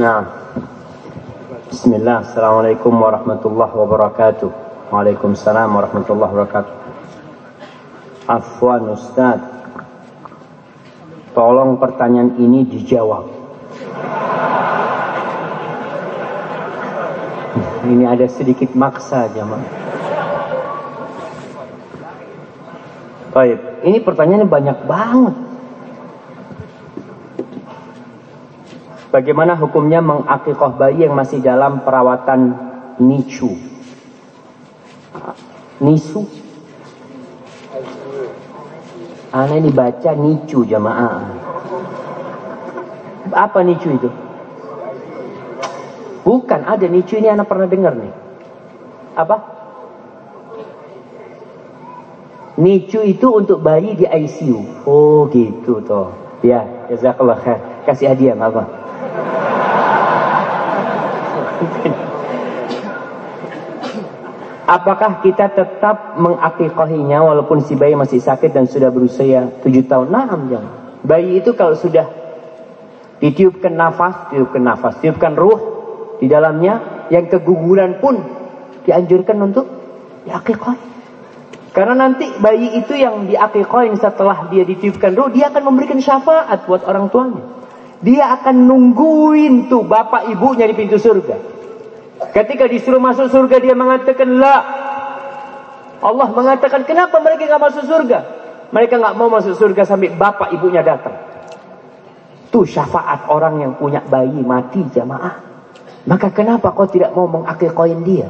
Nah. Bismillah. Assalamualaikum warahmatullahi wabarakatuh. Waalaikumsalam warahmatullahi wabarakatuh. Afwan Ustaz. Tolong pertanyaan ini dijawab. Ini ada sedikit maksa jemaah. Baik, ini pertanyaannya banyak banget. Bagaimana hukumnya mengakikoh bayi yang masih dalam perawatan nicu? Nisu? Aneh dibaca nicu jamaah. Apa nicu itu? Bukan, ada nicu ini anak pernah dengar nih. Apa? Nicu itu untuk bayi di ICU. Oh gitu toh. Ya, jazakallah khair. Kasih hadiah apa? Apakah kita tetap mengakikohinya walaupun si bayi masih sakit dan sudah berusia 7 tahun? Nah, jangan. Bayi itu kalau sudah ditiupkan nafas, tiupkan nafas, tiupkan ruh di dalamnya, yang keguguran pun dianjurkan untuk diakikohi. Karena nanti bayi itu yang diakikohin setelah dia ditiupkan ruh, dia akan memberikan syafaat buat orang tuanya. Dia akan nungguin tuh bapak ibunya di pintu surga. Ketika disuruh masuk surga dia mengatakan la. Allah mengatakan kenapa mereka nggak masuk surga? Mereka nggak mau masuk surga sampai bapak ibunya datang. Tuh syafaat orang yang punya bayi mati jamaah. Maka kenapa kau tidak mau mengakikoin dia?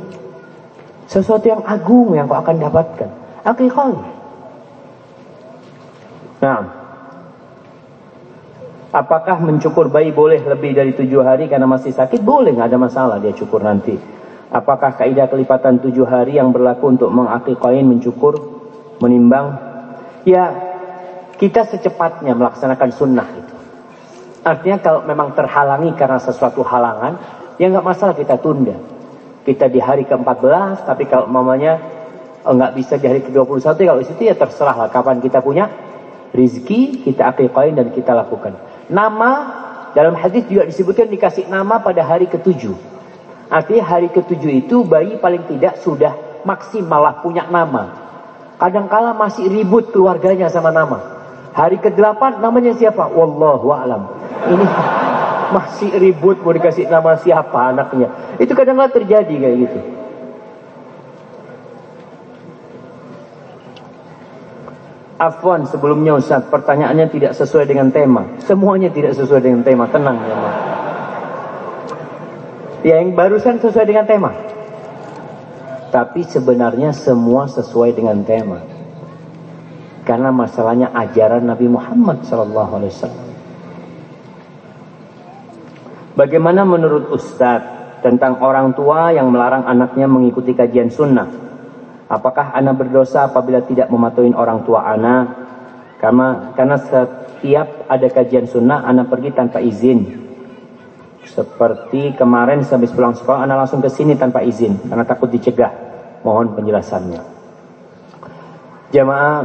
Sesuatu yang agung yang kau akan dapatkan. Akikoin. Nah. Apakah mencukur bayi boleh lebih dari tujuh hari karena masih sakit? Boleh, nggak ada masalah dia cukur nanti. Apakah kaidah kelipatan tujuh hari yang berlaku untuk mengakikoin, mencukur, menimbang? Ya, kita secepatnya melaksanakan sunnah itu. Artinya kalau memang terhalangi karena sesuatu halangan, ya nggak masalah kita tunda. Kita di hari ke-14, tapi kalau mamanya oh, nggak bisa di hari ke-21, kalau di situ ya terserah lah kapan kita punya rizki, kita akikoin dan kita lakukan. Nama dalam hadis juga disebutkan dikasih nama pada hari ketujuh. Artinya hari ketujuh itu bayi paling tidak sudah maksimal lah punya nama. Kadangkala masih ribut keluarganya sama nama. Hari ke-8 namanya siapa? Wallahu a'lam. Ini masih ribut mau dikasih nama siapa anaknya. Itu kadang-kadang terjadi kayak gitu. Afwan sebelumnya Ustaz, pertanyaannya tidak sesuai dengan tema. Semuanya tidak sesuai dengan tema, tenang ya. Ya yang barusan sesuai dengan tema. Tapi sebenarnya semua sesuai dengan tema. Karena masalahnya ajaran Nabi Muhammad sallallahu alaihi wasallam. Bagaimana menurut Ustadz tentang orang tua yang melarang anaknya mengikuti kajian sunnah Apakah anak berdosa apabila tidak mematuhi orang tua anak? Karena karena setiap ada kajian sunnah anak pergi tanpa izin. Seperti kemarin habis pulang sekolah anak langsung ke sini tanpa izin karena takut dicegah. Mohon penjelasannya. Jamaah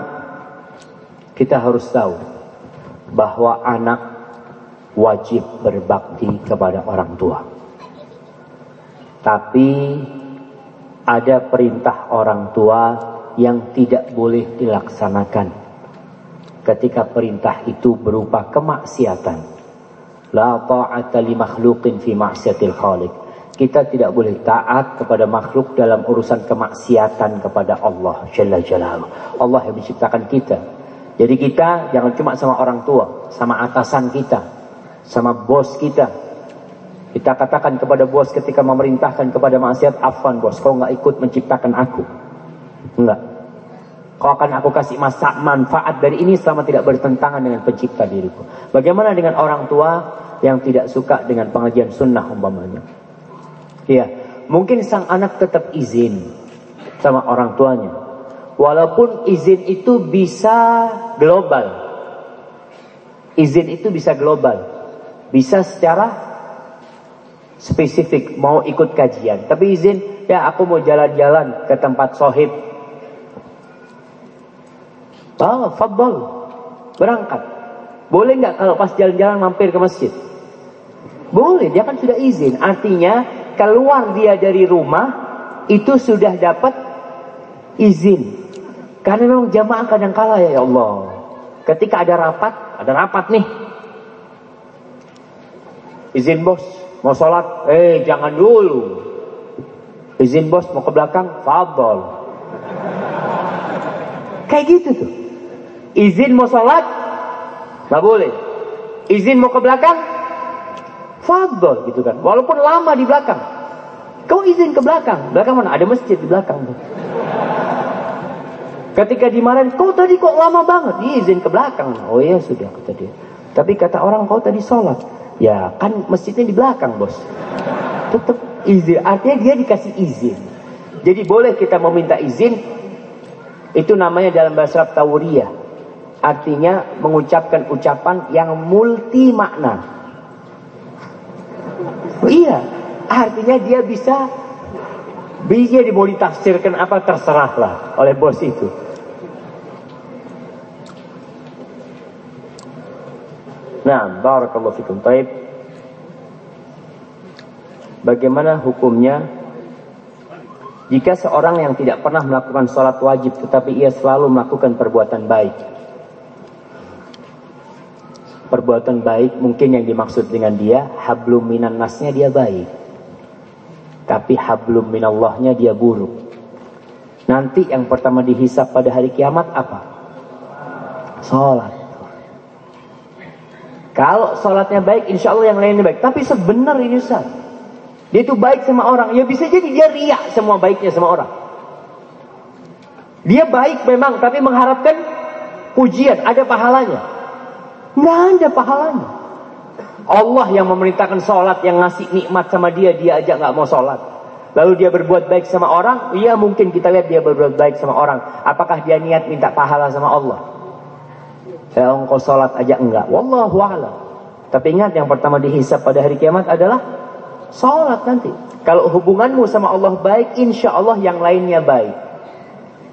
kita harus tahu bahwa anak wajib berbakti kepada orang tua. Tapi ada perintah orang tua yang tidak boleh dilaksanakan ketika perintah itu berupa kemaksiatan la ta'ata li makhluqin fi ma'siyatil khaliq kita tidak boleh taat kepada makhluk dalam urusan kemaksiatan kepada Allah Jalla Jalaluh. Allah yang menciptakan kita. Jadi kita jangan cuma sama orang tua, sama atasan kita, sama bos kita, kita katakan kepada bos ketika memerintahkan kepada maksiat, afan bos, kau nggak ikut menciptakan aku. Enggak. Kau akan aku kasih masa manfaat dari ini selama tidak bertentangan dengan pencipta diriku. Bagaimana dengan orang tua yang tidak suka dengan pengajian sunnah umpamanya? Iya, mungkin sang anak tetap izin sama orang tuanya. Walaupun izin itu bisa global. Izin itu bisa global. Bisa secara spesifik mau ikut kajian. Tapi izin, ya aku mau jalan-jalan ke tempat sohib. Oh, fabel. Berangkat. Boleh nggak kalau pas jalan-jalan mampir ke masjid? Boleh, dia kan sudah izin. Artinya keluar dia dari rumah itu sudah dapat izin. Karena memang jamaah kadang kala ya Allah. Ketika ada rapat, ada rapat nih. Izin bos, mau sholat, eh jangan dulu. Izin bos mau ke belakang, fabel. Kayak gitu tuh. Izin mau sholat, nggak boleh. Izin mau ke belakang, Fadol gitu kan. Walaupun lama di belakang. Kau izin ke belakang. Belakang mana? Ada masjid di belakang. Tuh. Ketika dimarahin, kau tadi kok lama banget. Dia izin ke belakang. Oh iya sudah kata dia. Tapi kata orang kau tadi sholat. Ya kan masjidnya di belakang bos. Tetap izin. Artinya dia dikasih izin. Jadi boleh kita meminta izin. Itu namanya dalam bahasa Arab. Artinya mengucapkan ucapan yang multi makna. Oh, iya, artinya dia bisa bisa mau apa terserahlah oleh bos itu. Nah, barakallahu fikum. Taib. Bagaimana hukumnya jika seorang yang tidak pernah melakukan sholat wajib tetapi ia selalu melakukan perbuatan baik? perbuatan baik mungkin yang dimaksud dengan dia hablum minan nasnya dia baik tapi hablum minallahnya dia buruk nanti yang pertama dihisap pada hari kiamat apa sholat kalau sholatnya baik insya Allah yang lainnya baik tapi sebenarnya Ustaz dia itu baik sama orang ya bisa jadi dia riak semua baiknya sama orang dia baik memang tapi mengharapkan pujian ada pahalanya Nggak ada pahalanya. Allah yang memerintahkan sholat, yang ngasih nikmat sama dia, dia aja nggak mau sholat. Lalu dia berbuat baik sama orang, iya mungkin kita lihat dia berbuat baik sama orang. Apakah dia niat minta pahala sama Allah? Ya engkau sholat aja enggak. Wallahu a'lam. Tapi ingat yang pertama dihisap pada hari kiamat adalah sholat nanti. Kalau hubunganmu sama Allah baik, insya Allah yang lainnya baik.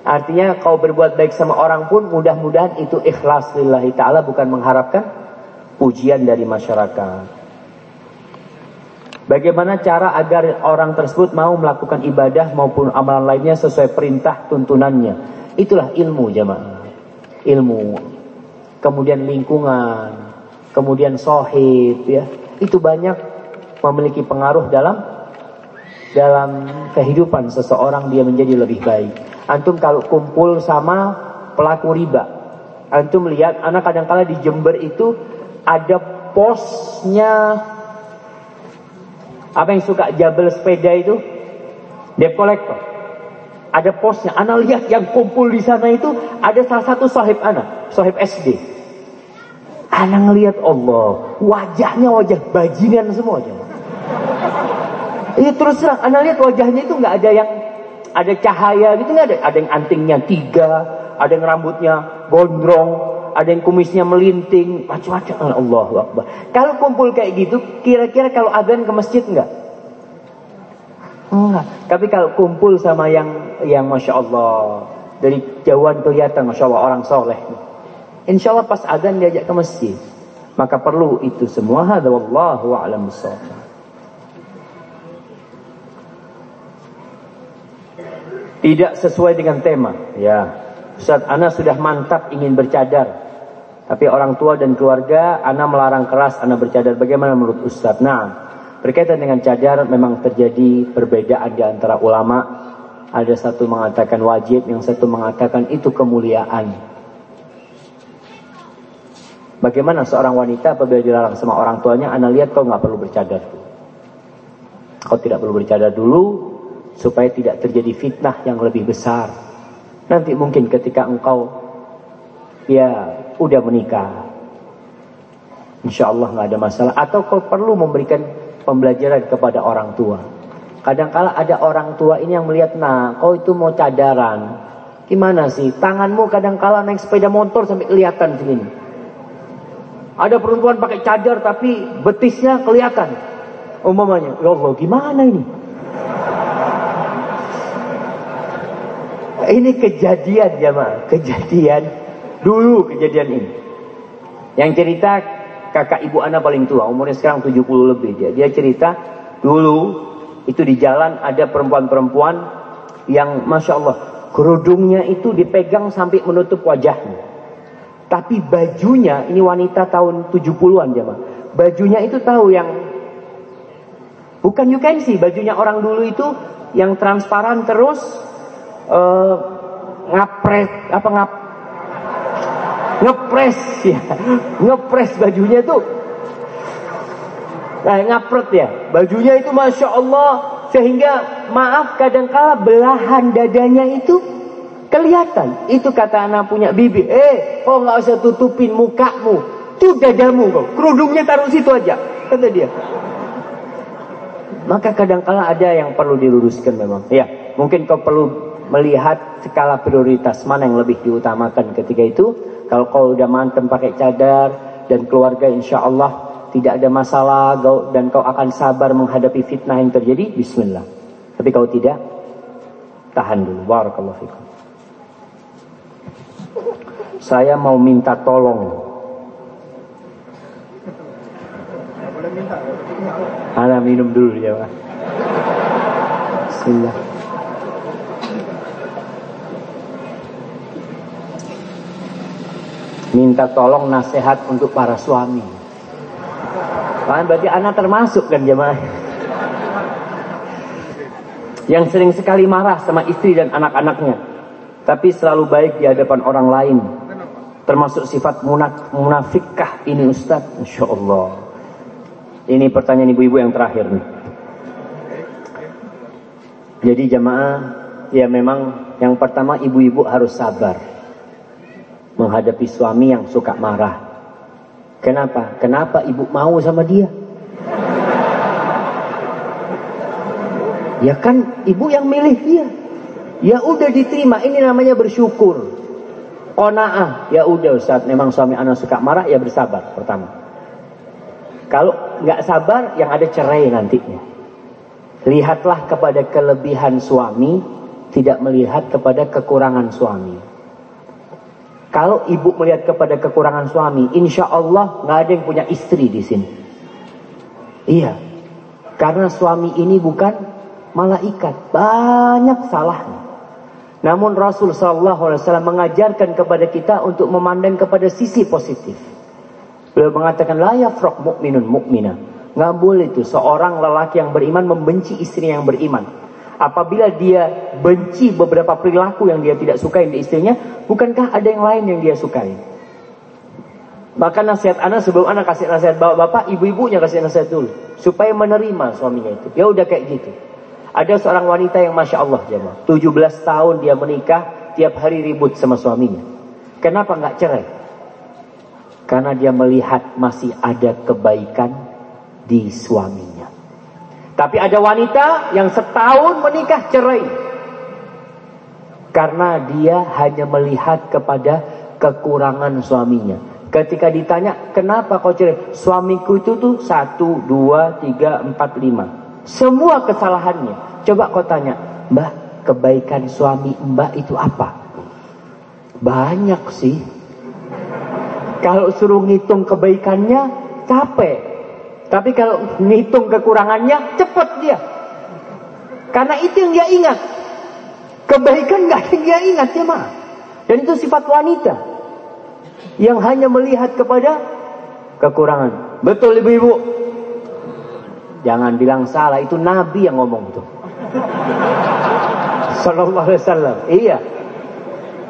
Artinya kau berbuat baik sama orang pun mudah-mudahan itu ikhlas lillahi ta'ala bukan mengharapkan pujian dari masyarakat. Bagaimana cara agar orang tersebut mau melakukan ibadah maupun amalan lainnya sesuai perintah tuntunannya. Itulah ilmu jamaah. Ilmu. Kemudian lingkungan. Kemudian sohib ya. Itu banyak memiliki pengaruh dalam dalam kehidupan seseorang dia menjadi lebih baik. Antum kalau kumpul sama pelaku riba, antum lihat anak kadang-kala di Jember itu ada posnya apa yang suka jabel sepeda itu debt collector. Ada posnya. Anak lihat yang kumpul di sana itu ada salah satu sahib anak, sahib SD. Anak ngelihat Allah, wajahnya wajah bajingan semua aja. Iya terus terang, anak lihat wajahnya itu nggak ada yang ada cahaya gitu nggak ada. Ada yang antingnya tiga, ada yang rambutnya gondrong, ada yang kumisnya melinting, macam-macam. Allah Akbar. Kalau kumpul kayak gitu, kira-kira kalau adzan ke masjid nggak? Enggak. Tapi kalau kumpul sama yang yang masya Allah dari jauhan kelihatan masya Allah orang soleh. Insya Allah pas adzan diajak ke masjid. Maka perlu itu semua. Hada wallahu a'lam Tidak sesuai dengan tema. Ya. Ustaz, Ana sudah mantap ingin bercadar. Tapi orang tua dan keluarga Ana melarang keras Ana bercadar. Bagaimana menurut Ustaz? Nah, berkaitan dengan cadar memang terjadi perbedaan di antara ulama. Ada satu mengatakan wajib, yang satu mengatakan itu kemuliaan. Bagaimana seorang wanita apabila dilarang sama orang tuanya, Ana lihat kau nggak perlu bercadar. Kau tidak perlu bercadar dulu, supaya tidak terjadi fitnah yang lebih besar. Nanti mungkin ketika engkau ya udah menikah, insya Allah nggak ada masalah. Atau kau perlu memberikan pembelajaran kepada orang tua. Kadangkala ada orang tua ini yang melihat, nah kau itu mau cadaran, gimana sih? Tanganmu kadangkala naik sepeda motor sampai kelihatan segini. Ada perempuan pakai cadar tapi betisnya kelihatan. Umpamanya, ya Allah gimana ini? Ini kejadian jamaah, kejadian dulu kejadian ini. Yang cerita kakak ibu anak paling tua, umurnya sekarang 70 lebih dia. Dia cerita dulu itu di jalan ada perempuan-perempuan yang masya Allah kerudungnya itu dipegang sampai menutup wajahnya. Tapi bajunya ini wanita tahun 70-an jemaah. Bajunya itu tahu yang bukan you can see, bajunya orang dulu itu yang transparan terus uh, ngapret apa ngap ngepres ya. Ngepres bajunya itu. Nah ngapret ya. Bajunya itu masya Allah sehingga maaf kadangkala belahan dadanya itu kelihatan. Itu kata anak punya bibi. Eh oh nggak usah tutupin mukamu tuh dadamu kok kerudungnya taruh situ aja kata dia. Maka kadangkala ada yang perlu diluruskan memang. Ya mungkin kau perlu melihat skala prioritas mana yang lebih diutamakan ketika itu. Kalau kau udah mantem pakai cadar dan keluarga insya Allah tidak ada masalah dan kau akan sabar menghadapi fitnah yang terjadi, Bismillah. Tapi kau tidak, tahan dulu. Barakallahu fikum. Saya mau minta tolong. Ana minum dulu ya Pak. Bismillah. minta tolong nasihat untuk para suami. Kan berarti anak termasuk kan jemaah. Yang sering sekali marah sama istri dan anak-anaknya. Tapi selalu baik di hadapan orang lain. Termasuk sifat munafikkah ini Ustaz? Insya Allah. Ini pertanyaan ibu-ibu yang terakhir nih. Jadi jemaah, ya memang yang pertama ibu-ibu harus sabar menghadapi suami yang suka marah. Kenapa? Kenapa ibu mau sama dia? Ya kan ibu yang milih dia. Ya udah diterima, ini namanya bersyukur. Onaah, ya udah Ustaz, memang suami anak suka marah, ya bersabar pertama. Kalau nggak sabar, yang ada cerai nantinya. Lihatlah kepada kelebihan suami, tidak melihat kepada kekurangan suami. Kalau ibu melihat kepada kekurangan suami, insya Allah nggak ada yang punya istri di sini. Iya, karena suami ini bukan malaikat, banyak salahnya. Namun Rasul Shallallahu Alaihi Wasallam mengajarkan kepada kita untuk memandang kepada sisi positif. Beliau mengatakan layak frok mukminun mukmina. Nggak boleh itu seorang lelaki yang beriman membenci istri yang beriman apabila dia benci beberapa perilaku yang dia tidak sukai di istrinya, bukankah ada yang lain yang dia sukai? Maka nasihat anak sebelum anak kasih nasihat bapak, bapak ibu-ibunya kasih nasihat dulu supaya menerima suaminya itu. Ya udah kayak gitu. Ada seorang wanita yang masya Allah jemaah, 17 tahun dia menikah, tiap hari ribut sama suaminya. Kenapa nggak cerai? Karena dia melihat masih ada kebaikan di suaminya. Tapi ada wanita yang setahun menikah cerai. Karena dia hanya melihat kepada kekurangan suaminya. Ketika ditanya, kenapa kau cerai? Suamiku itu tuh satu, dua, tiga, empat, lima. Semua kesalahannya. Coba kau tanya, mbak kebaikan suami mbak itu apa? Banyak sih. Kalau suruh ngitung kebaikannya, capek. Tapi kalau ngitung kekurangannya, cepat dia. Karena itu yang dia ingat. Kebaikan gak yang dia ingat ya mah. Dan itu sifat wanita. Yang hanya melihat kepada kekurangan. Betul ibu-ibu? Jangan bilang salah, itu Nabi yang ngomong itu. Sallallahu alaihi wasallam. Iya.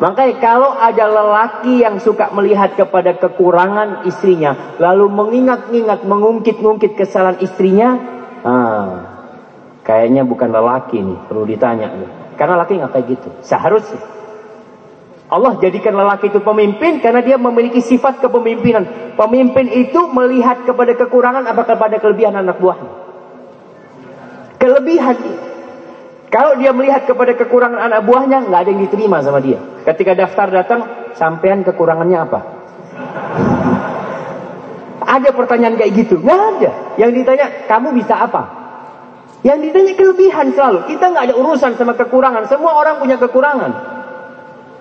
Makanya kalau ada lelaki yang suka melihat kepada kekurangan istrinya, lalu mengingat-ingat, mengungkit-ungkit kesalahan istrinya, ah, kayaknya bukan lelaki nih, perlu ditanya. Karena lelaki nggak kayak gitu. Seharusnya Allah jadikan lelaki itu pemimpin karena dia memiliki sifat kepemimpinan. Pemimpin itu melihat kepada kekurangan apa kepada kelebihan anak buahnya. Kelebihan kalau dia melihat kepada kekurangan anak buahnya, nggak ada yang diterima sama dia. Ketika daftar datang, sampean kekurangannya apa? Ada pertanyaan kayak gitu? Nggak ada. Yang ditanya, kamu bisa apa? Yang ditanya kelebihan selalu. Kita nggak ada urusan sama kekurangan. Semua orang punya kekurangan.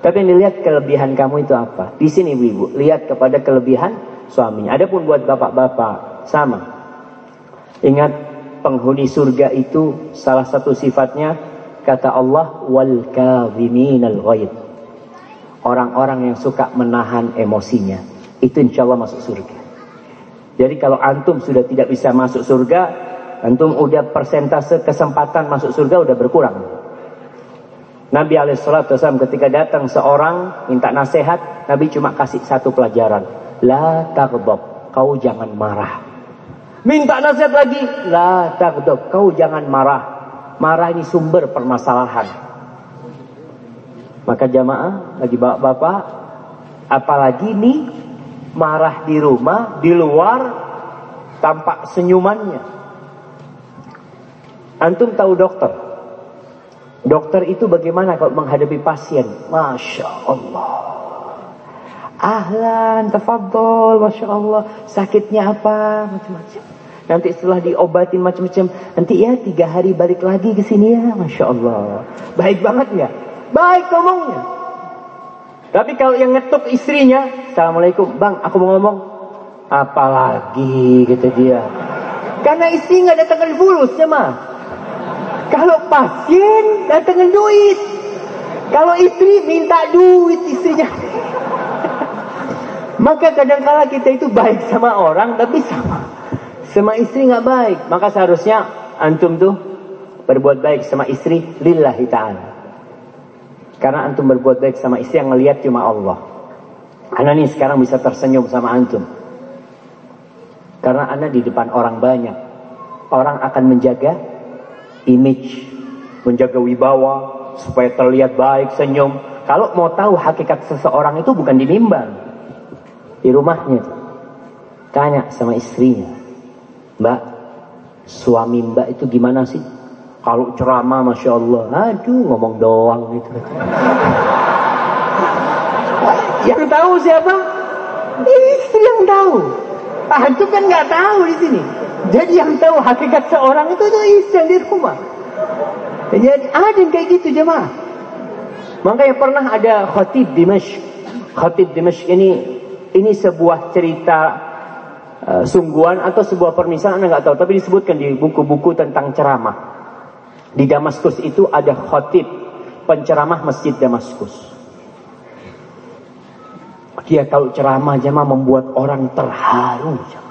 Tapi yang dilihat kelebihan kamu itu apa? Di sini ibu-ibu, lihat kepada kelebihan suaminya. Adapun buat bapak-bapak sama. Ingat penghuni surga itu salah satu sifatnya kata Allah wal kadhiminal ghaib. Orang-orang yang suka menahan emosinya itu insya Allah masuk surga. Jadi kalau antum sudah tidak bisa masuk surga, antum udah persentase kesempatan masuk surga udah berkurang. Nabi Alaihissalam ketika datang seorang minta nasihat, Nabi cuma kasih satu pelajaran. La taghdab, kau jangan marah. Minta nasihat lagi, la taghdab, kau jangan marah. Marah ini sumber permasalahan. Maka jamaah, lagi bapak-bapak, apalagi nih marah di rumah, di luar tampak senyumannya. Antum tahu dokter? Dokter itu bagaimana kalau menghadapi pasien? Masya Allah. Ahlan, tafadol, Masya Allah. Sakitnya apa? Macam-macam. Nanti setelah diobatin macam-macam. Nanti ya tiga hari balik lagi ke sini ya. Masya Allah. Baik banget nggak? Baik ngomongnya. Tapi kalau yang ngetuk istrinya. Assalamualaikum. Bang, aku mau ngomong. Apalagi gitu dia. Karena istri nggak datangkan fulus ya mah. Kalau pasien datangin duit. Kalau istri minta duit istrinya. Maka kadang-kala kita itu baik sama orang tapi sama sama istri nggak baik. Maka seharusnya antum tuh berbuat baik sama istri lillahi ta'ala. Karena antum berbuat baik sama istri yang ngelihat cuma Allah. Anda nih sekarang bisa tersenyum sama antum. Karena Anda di depan orang banyak. Orang akan menjaga image, menjaga wibawa supaya terlihat baik, senyum. Kalau mau tahu hakikat seseorang itu bukan di mimbar, di rumahnya. Tanya sama istrinya, Mbak, suami Mbak itu gimana sih? Kalau ceramah, masya Allah, aduh ngomong doang gitu. yang tahu siapa? Istri yang tahu. Ah, itu kan nggak tahu di sini. Jadi yang tahu hakikat seorang itu itu istri yang di rumah. Jadi ada yang kayak gitu jemaah. Makanya pernah ada khatib Dimashq. Khatib Dimashq ini ini sebuah cerita uh, sungguhan atau sebuah permisalan nggak tahu, tapi disebutkan di buku-buku tentang ceramah. Di Damaskus itu ada khatib penceramah Masjid Damaskus. Dia kalau ceramah jemaah membuat orang terharu jemaah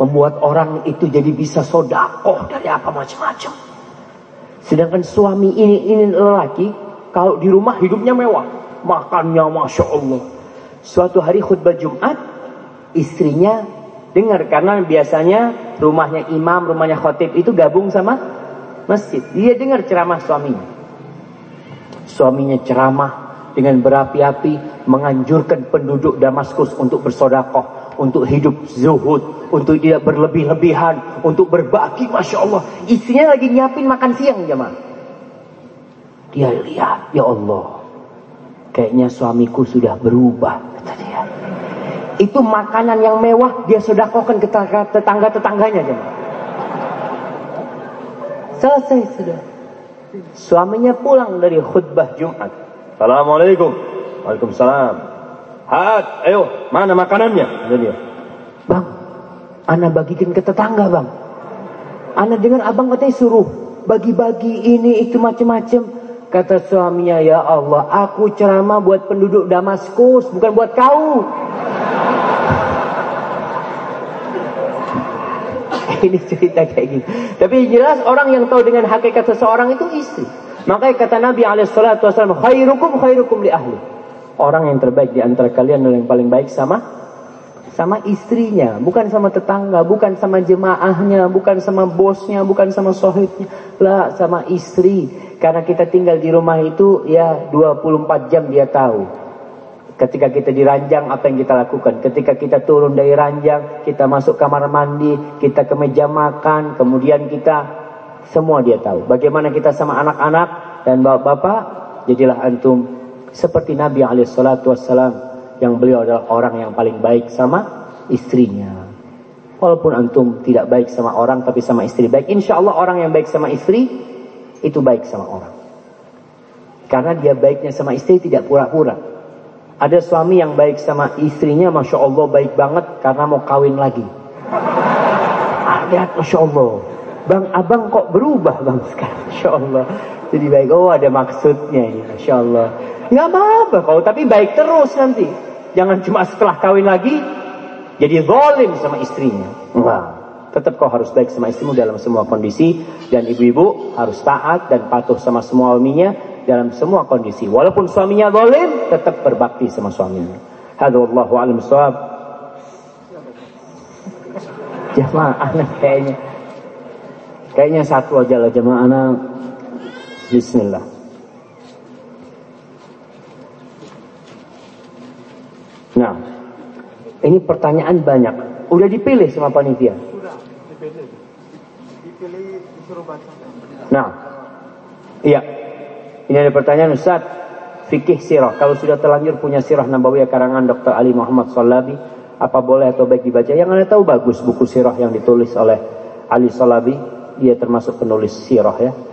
membuat orang itu jadi bisa sodakoh dari apa macam-macam. Sedangkan suami ini ini lelaki kalau di rumah hidupnya mewah, makannya masya Allah. Suatu hari khutbah Jumat, istrinya dengar karena biasanya rumahnya imam, rumahnya khotib itu gabung sama masjid. Dia dengar ceramah suaminya. Suaminya ceramah dengan berapi-api menganjurkan penduduk Damaskus untuk bersodakoh untuk hidup zuhud, untuk tidak berlebih-lebihan, untuk berbagi, masya Allah. Istrinya lagi nyiapin makan siang jemaah. Dia lihat, ya Allah, kayaknya suamiku sudah berubah, kata dia. Itu makanan yang mewah dia sodakokan ke tetangga-tetangganya jemaah. Selesai sudah. Suaminya pulang dari khutbah Jumat. Assalamualaikum. Waalaikumsalam. Hat, ayo, mana makanannya? Dia. Bang, Ana bagikan ke tetangga bang. Ana dengar abang katanya suruh bagi-bagi ini itu macam-macam. Kata suaminya, ya Allah, aku ceramah buat penduduk Damaskus, bukan buat kau. ini cerita kayak gini. Tapi jelas orang yang tahu dengan hakikat seseorang itu istri. Makanya kata Nabi alaihissalatu wassalam, khairukum khairukum li ahli orang yang terbaik di antara kalian yang paling baik sama sama istrinya, bukan sama tetangga, bukan sama jemaahnya, bukan sama bosnya, bukan sama sohibnya, lah sama istri. Karena kita tinggal di rumah itu ya 24 jam dia tahu. Ketika kita di ranjang apa yang kita lakukan? Ketika kita turun dari ranjang, kita masuk kamar mandi, kita ke meja makan, kemudian kita semua dia tahu. Bagaimana kita sama anak-anak dan bapak-bapak, jadilah antum seperti Nabi alaihissalatu wassalam yang beliau adalah orang yang paling baik sama istrinya. Walaupun antum tidak baik sama orang tapi sama istri baik. Insya Allah orang yang baik sama istri itu baik sama orang. Karena dia baiknya sama istri tidak pura-pura. Ada suami yang baik sama istrinya, Masya Allah baik banget karena mau kawin lagi. Lihat Masya Allah. Bang abang kok berubah bang sekarang Masya Allah Jadi baik Oh ada maksudnya ini Masya Allah Gak apa-apa kau Tapi baik terus nanti. Jangan cuma setelah kawin lagi Jadi zalim sama istrinya. Enggak. Tetap kau harus baik sama istrimu dalam semua kondisi Dan ibu-ibu harus taat dan patuh sama semua suaminya Dalam semua kondisi. Walaupun suaminya zalim Tetap berbakti sama suaminya. Hadza wallahu alam Jamaah anak kayaknya. Kayaknya satu aja lah jemaah anak. Bismillah. Nah, ini pertanyaan banyak. Udah dipilih sama panitia? Sudah, dipilih. Dipilih disuruh baca. Nah, iya. Ini ada pertanyaan Ustaz. Fikih sirah. Kalau sudah terlanjur punya sirah Nabawiyah karangan Dr. Ali Muhammad Salabi, apa boleh atau baik dibaca? Yang anda tahu bagus buku sirah yang ditulis oleh Ali Salabi dia termasuk penulis sirah ya.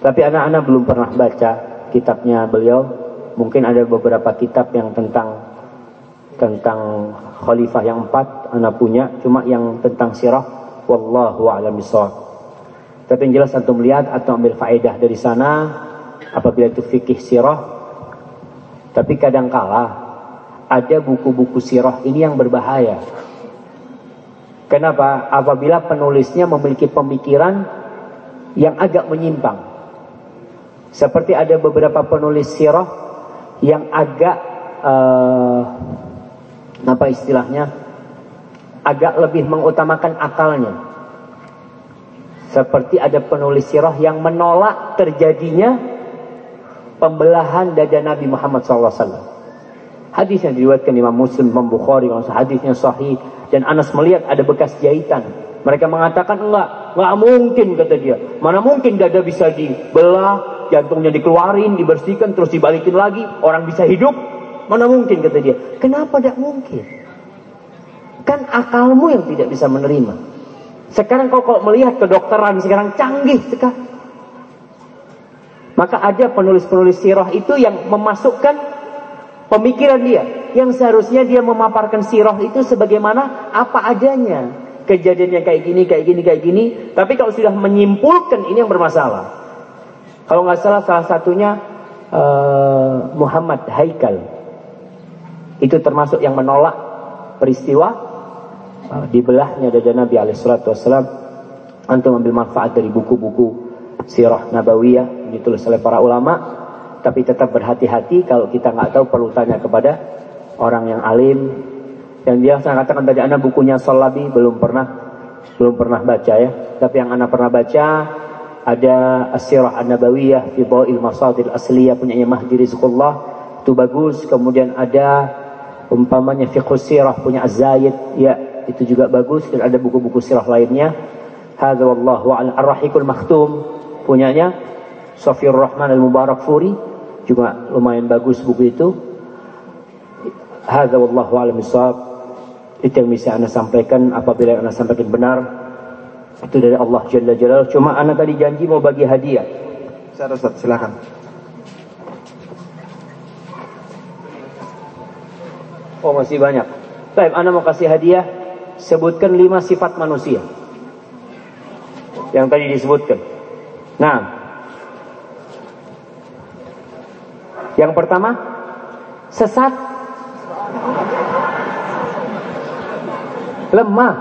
Tapi anak-anak belum pernah baca kitabnya beliau. Mungkin ada beberapa kitab yang tentang tentang khalifah yang empat anak punya, cuma yang tentang sirah wallahu a'lam bishawab. Tapi yang jelas antum melihat atau ambil faedah dari sana apabila itu fikih sirah. Tapi kadangkala ada buku-buku sirah ini yang berbahaya. Kenapa? Apabila penulisnya memiliki pemikiran yang agak menyimpang. Seperti ada beberapa penulis sirah yang agak uh, apa istilahnya? Agak lebih mengutamakan akalnya. Seperti ada penulis sirah yang menolak terjadinya pembelahan dada Nabi Muhammad SAW. Hadis yang diriwayatkan Imam Muslim, Imam Bukhari, hadisnya sahih dan Anas melihat ada bekas jahitan. Mereka mengatakan enggak, enggak mungkin kata dia. Mana mungkin dada bisa dibelah, jantungnya dikeluarin, dibersihkan, terus dibalikin lagi, orang bisa hidup? Mana mungkin kata dia. Kenapa tidak mungkin? Kan akalmu yang tidak bisa menerima. Sekarang kau kalau melihat kedokteran sekarang canggih sekali. Maka ada penulis-penulis sirah itu yang memasukkan pemikiran dia yang seharusnya dia memaparkan sirah itu sebagaimana apa adanya. Kejadiannya kayak gini, kayak gini, kayak gini. Tapi kalau sudah menyimpulkan ini yang bermasalah. Kalau nggak salah salah satunya uh, Muhammad Haikal. Itu termasuk yang menolak peristiwa uh, dibelahnya dada Nabi alaihissalatu wassalam. Antum ambil manfaat dari buku-buku sirah nabawiyah ditulis oleh para ulama. Tapi tetap berhati-hati kalau kita nggak tahu perlu tanya kepada orang yang alim yang dia saya katakan tadi anak bukunya Salabi belum pernah belum pernah baca ya tapi yang anak pernah baca ada Asirah An-Nabawiyah fi Dhawil Masadil Asliyah punya Mahdi Rizqullah. Itu bagus. Kemudian ada umpamanya Fiqh Sirah punya Az-Zaid ya itu juga bagus. Dan ada buku-buku sirah lainnya. Hadza wallahu ar-rahiqul maktum punyanya Sofir Rahman Al-Mubarak Furi. Juga lumayan bagus buku itu. Hadza wallahu a'lam. Itu yang bisa Anda sampaikan apabila Anda sampaikan benar itu dari Allah Jalla Jalal. Cuma Anda tadi janji mau bagi hadiah. Saya Ustaz, silakan. Oh masih banyak. Baik, Anda mau kasih hadiah. Sebutkan lima sifat manusia. Yang tadi disebutkan. Nah. Yang pertama. Sesat Lemah.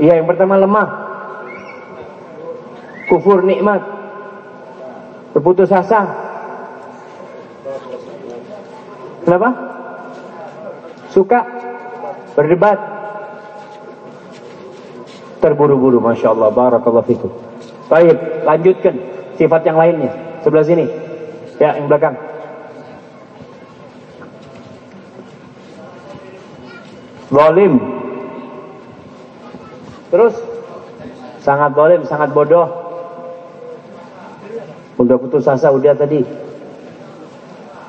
Iya, yang pertama lemah. Kufur nikmat. Berputus asa. Kenapa? Suka berdebat. Terburu-buru, Masya Allah. Barakallahu fikum. Baik, lanjutkan. Sifat yang lainnya. Sebelah sini. Ya, yang belakang. Zalim. Terus sangat zalim, sangat bodoh. Udah putus asa udah tadi.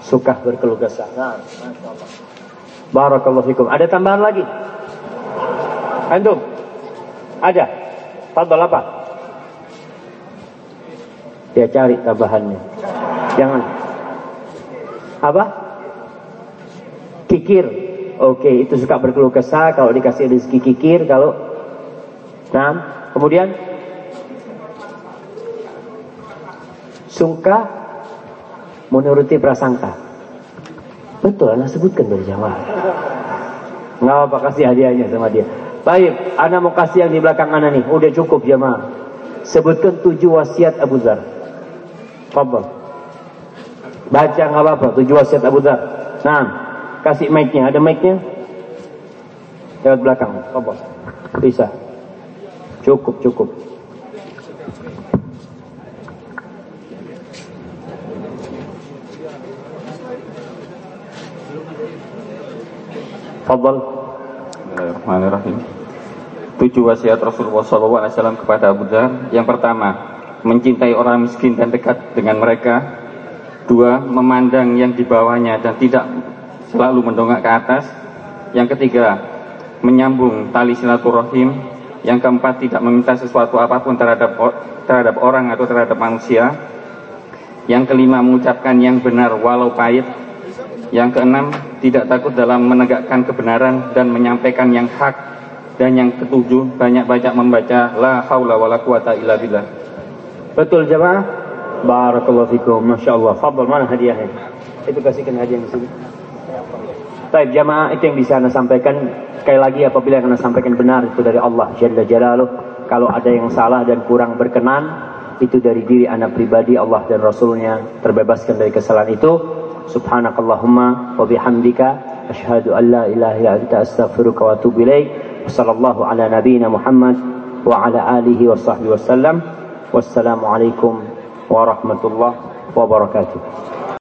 Suka berkeluh kesah. Nah, Barakallahu fikum. Ada tambahan lagi? Antum? Ada? Fadal apa? Ya cari tambahannya. Jangan. Apa? kikir. Oke, itu suka berkeluh kesah kalau dikasih rezeki kikir kalau Nah, kemudian sungka menuruti prasangka. Betul, anak sebutkan dari jamaah. Nggak apa kasih hadiahnya sama dia. Baik, anak mau kasih yang di belakang anak nih. Udah cukup jamaah. Sebutkan tujuh wasiat Abu Zar. Fadal. Baca nggak apa-apa, tujuh wasiat Abu Zar. Nah, kasih mic-nya. Ada mic-nya? Lewat belakang. Fadal. Bisa. Cukup, cukup. Fadal. Bismillahirrahmanirrahim. Tujuh wasiat Rasulullah SAW kepada Abu Dhar. Yang pertama, mencintai orang miskin dan dekat dengan mereka. Dua, memandang yang di bawahnya dan tidak selalu mendongak ke atas. Yang ketiga, menyambung tali silaturahim. Yang keempat, tidak meminta sesuatu apa pun terhadap terhadap orang atau terhadap manusia. Yang kelima, mengucapkan yang benar walau pahit. Yang keenam, tidak takut dalam menegakkan kebenaran dan menyampaikan yang hak dan yang ketujuh banyak-banyak membaca la haula wala quwata illa billah. Betul jemaah? Barakallahu fikum. Masya Allah. Fadal mana hadiahnya? Itu kasihkan hadiah di sini. Baik jemaah itu yang bisa anda sampaikan. Sekali lagi apabila yang anda sampaikan benar itu dari Allah Jalla Jalaluh. Kalau ada yang salah dan kurang berkenan itu dari diri anak pribadi Allah dan Rasulnya terbebaskan dari kesalahan itu سبحانك اللهم وبحمدك أشهد أن لا إله إلا أنت أستغفرك وأتوب إليك وصلى الله على نبينا محمد وعلى آله وصحبه وسلم والسلام عليكم ورحمة الله وبركاته